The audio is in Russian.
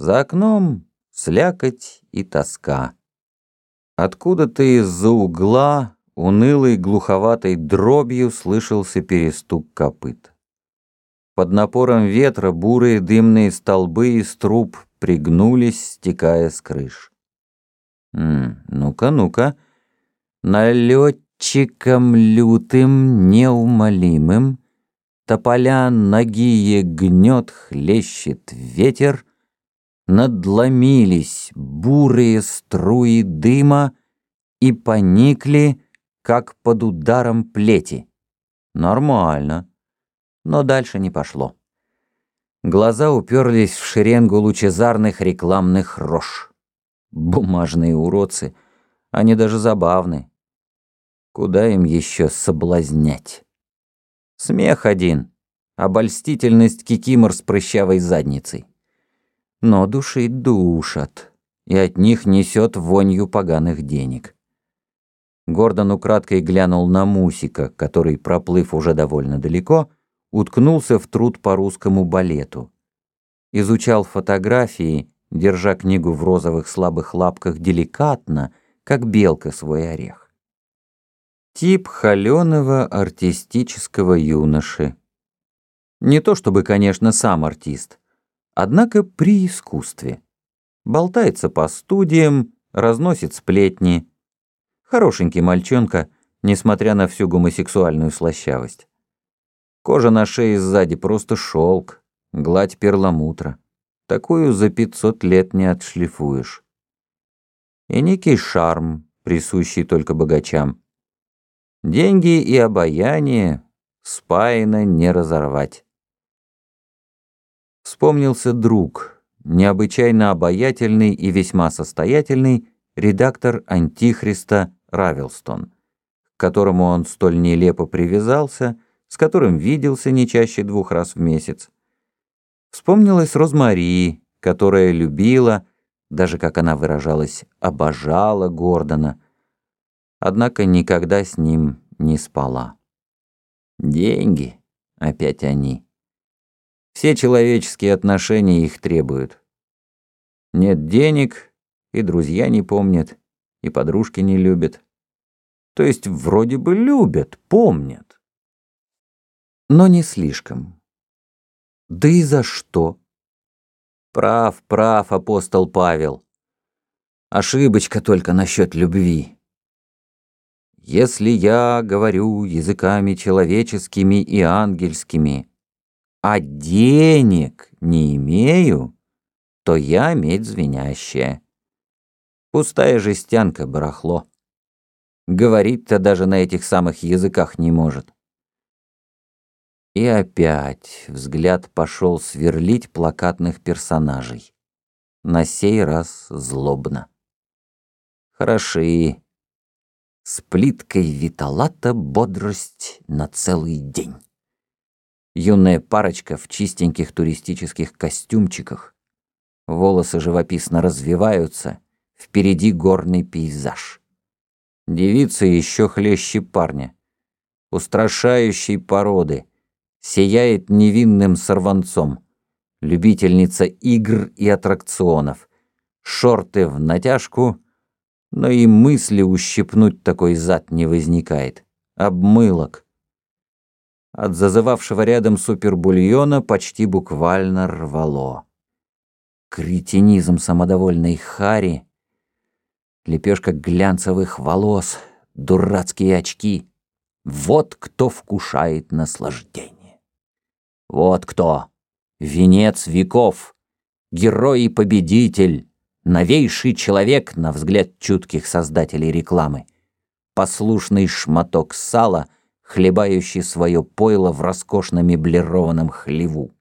За окном слякоть и тоска. Откуда-то из-за угла унылой глуховатой дробью слышался перестук копыт. Под напором ветра бурые дымные столбы из труб пригнулись, стекая с крыш. Ну-ка, ну-ка. Налетчиком лютым, неумолимым, Тополя ногие гнет, хлещет ветер, Надломились бурые струи дыма И поникли, как под ударом плети. Нормально, но дальше не пошло. Глаза уперлись в шеренгу лучезарных рекламных рож. Бумажные уродцы, они даже забавны. Куда им еще соблазнять? Смех один, обольстительность кикимор с прыщавой задницей. Но душить душат, и от них несет вонью поганых денег. Гордон украдкой глянул на Мусика, который, проплыв уже довольно далеко, уткнулся в труд по русскому балету. Изучал фотографии, держа книгу в розовых слабых лапках деликатно, как белка свой орех. Тип холеного артистического юноши. Не то чтобы, конечно, сам артист, однако при искусстве. Болтается по студиям, разносит сплетни. Хорошенький мальчонка, несмотря на всю гомосексуальную слащавость. Кожа на шее сзади просто шелк, гладь перламутра. Такую за пятьсот лет не отшлифуешь. И некий шарм, присущий только богачам. Деньги и обаяние спаяно не разорвать. Вспомнился друг, необычайно обаятельный и весьма состоятельный редактор «Антихриста» Равилстон, к которому он столь нелепо привязался, с которым виделся не чаще двух раз в месяц. Вспомнилась Розмари, которая любила, даже, как она выражалась, обожала Гордона, однако никогда с ним не спала. Деньги, опять они. Все человеческие отношения их требуют. Нет денег, и друзья не помнят, и подружки не любят. То есть вроде бы любят, помнят. Но не слишком. Да и за что? Прав, прав, апостол Павел. Ошибочка только насчет любви. Если я говорю языками человеческими и ангельскими, а денег не имею, то я медь звенящая. Пустая жестянка, барахло. Говорить-то даже на этих самых языках не может. И опять взгляд пошел сверлить плакатных персонажей. На сей раз злобно. Хороши, с плиткой виталата бодрость на целый день. Юная парочка в чистеньких туристических костюмчиках. Волосы живописно развиваются, впереди горный пейзаж. Девица еще хлеще парня. Устрашающей породы, сияет невинным сорванцом. Любительница игр и аттракционов. Шорты в натяжку — но и мысли ущипнуть такой зад не возникает. Обмылок. От зазывавшего рядом супербульона почти буквально рвало. Кретинизм самодовольной Хари, лепешка глянцевых волос, дурацкие очки. Вот кто вкушает наслаждение. Вот кто. Венец веков. Герой и победитель новейший человек, на взгляд чутких создателей рекламы, послушный шматок сала, хлебающий свое пойло в роскошно меблированном хлеву.